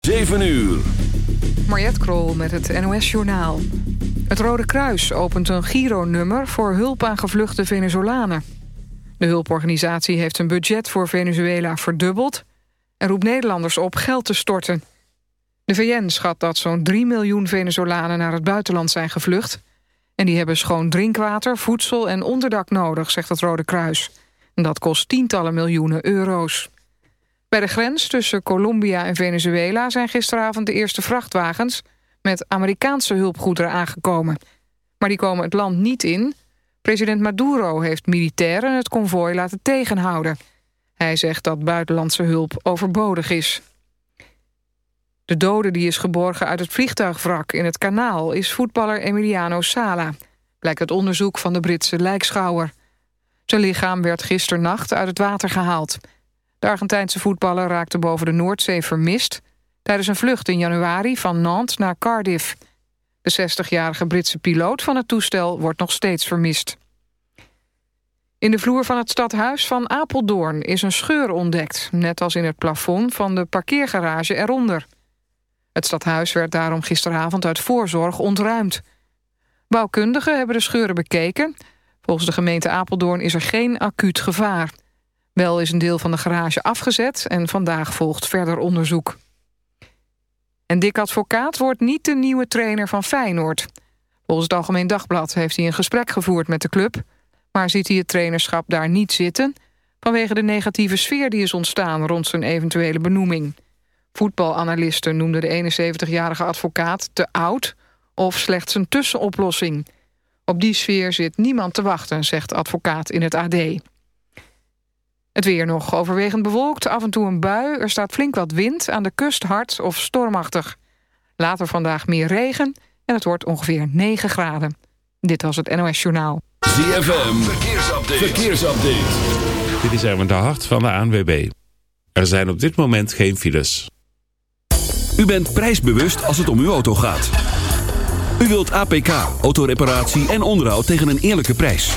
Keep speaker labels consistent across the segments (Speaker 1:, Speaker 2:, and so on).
Speaker 1: 7 uur.
Speaker 2: Mariette Krol met het NOS Journaal. Het Rode Kruis opent een Giro-nummer voor hulp aan gevluchte Venezolanen. De hulporganisatie heeft een budget voor Venezuela verdubbeld... en roept Nederlanders op geld te storten. De VN schat dat zo'n 3 miljoen Venezolanen naar het buitenland zijn gevlucht... en die hebben schoon drinkwater, voedsel en onderdak nodig, zegt het Rode Kruis. En dat kost tientallen miljoenen euro's. Bij de grens tussen Colombia en Venezuela zijn gisteravond de eerste vrachtwagens met Amerikaanse hulpgoederen aangekomen. Maar die komen het land niet in. President Maduro heeft militairen het konvooi laten tegenhouden. Hij zegt dat buitenlandse hulp overbodig is. De dode die is geborgen uit het vliegtuigwrak in het kanaal... is voetballer Emiliano Sala, blijkt het onderzoek van de Britse lijkschouwer. Zijn lichaam werd gisternacht uit het water gehaald... De Argentijnse voetballer raakte boven de Noordzee vermist... tijdens een vlucht in januari van Nantes naar Cardiff. De 60-jarige Britse piloot van het toestel wordt nog steeds vermist. In de vloer van het stadhuis van Apeldoorn is een scheur ontdekt... net als in het plafond van de parkeergarage eronder. Het stadhuis werd daarom gisteravond uit voorzorg ontruimd. Bouwkundigen hebben de scheuren bekeken. Volgens de gemeente Apeldoorn is er geen acuut gevaar... Wel is een deel van de garage afgezet en vandaag volgt verder onderzoek. En Dick Advocaat wordt niet de nieuwe trainer van Feyenoord. Volgens het Algemeen Dagblad heeft hij een gesprek gevoerd met de club... maar ziet hij het trainerschap daar niet zitten... vanwege de negatieve sfeer die is ontstaan rond zijn eventuele benoeming. Voetbalanalisten noemden de 71-jarige advocaat te oud... of slechts een tussenoplossing. Op die sfeer zit niemand te wachten, zegt advocaat in het AD. Het weer nog overwegend bewolkt, af en toe een bui. Er staat flink wat wind, aan de kust hard of stormachtig. Later vandaag meer regen en het wordt ongeveer 9 graden. Dit was het NOS Journaal.
Speaker 1: ZFM, verkeersupdate. verkeersupdate.
Speaker 3: Dit is Erwin de Hart van de ANWB. Er zijn op dit moment geen files.
Speaker 1: U bent prijsbewust als het om uw auto gaat. U wilt APK, autoreparatie en onderhoud tegen een eerlijke prijs.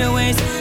Speaker 4: your
Speaker 1: ways.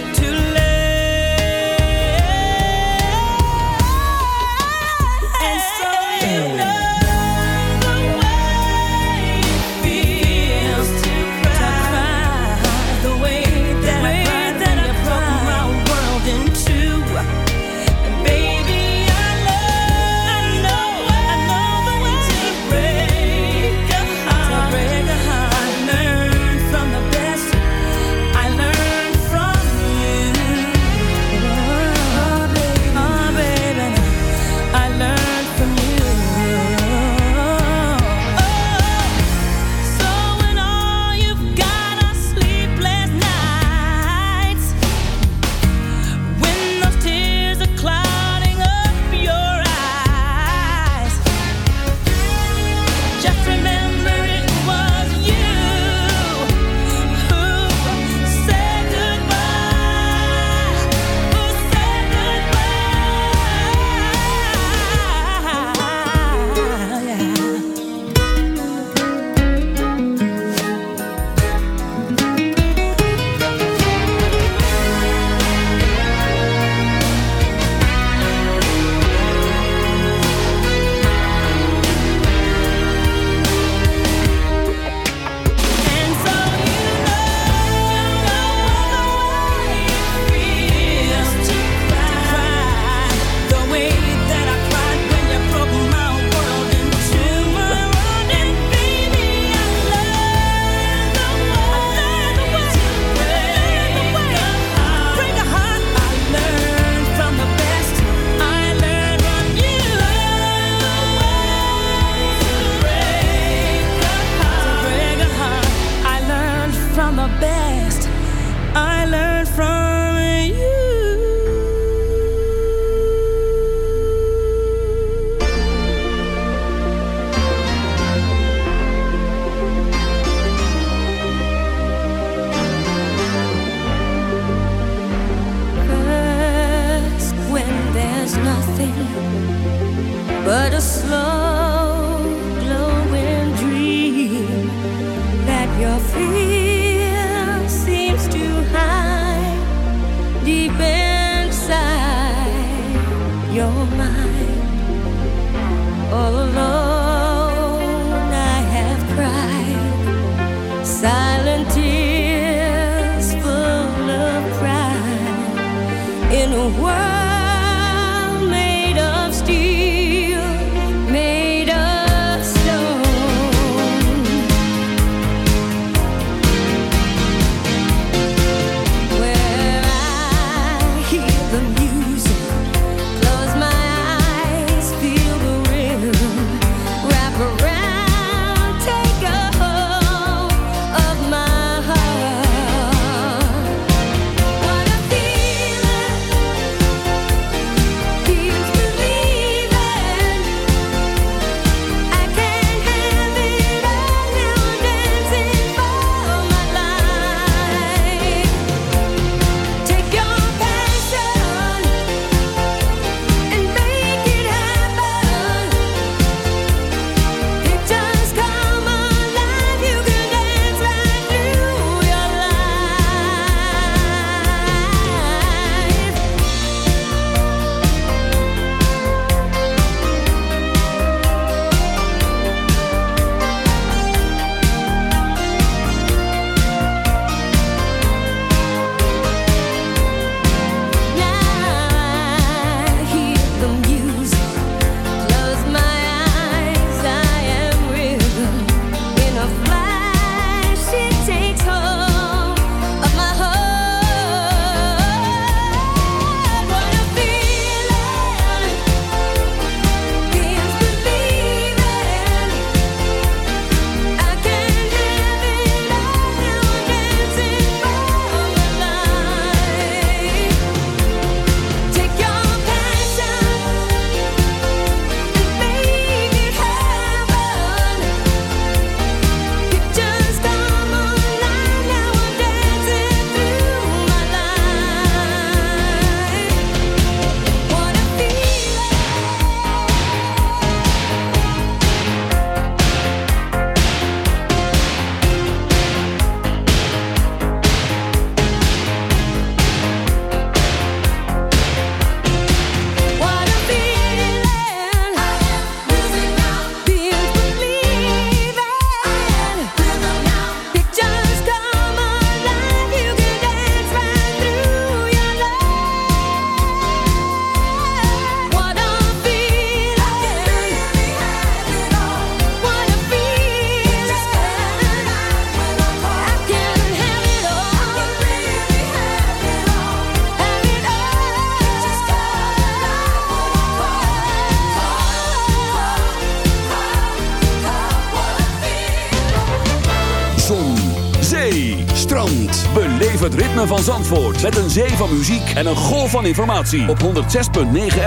Speaker 1: Een zee van muziek en een golf van informatie. Op 106.9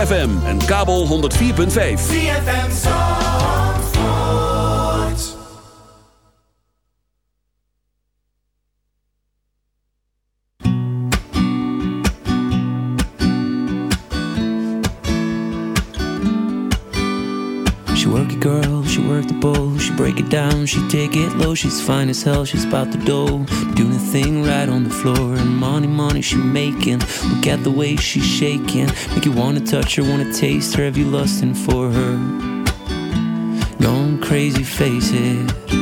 Speaker 1: FM en kabel 104.5.
Speaker 5: ZFM.
Speaker 4: She work it, girl, she work the bowl, she break it down, she take it low, she's fine as hell, she's about the dough, doing right on the floor, and money, money she making, look at the way she's shaking, make you wanna touch her, wanna taste her, have you lusting for her? Going crazy, face it.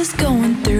Speaker 6: is going through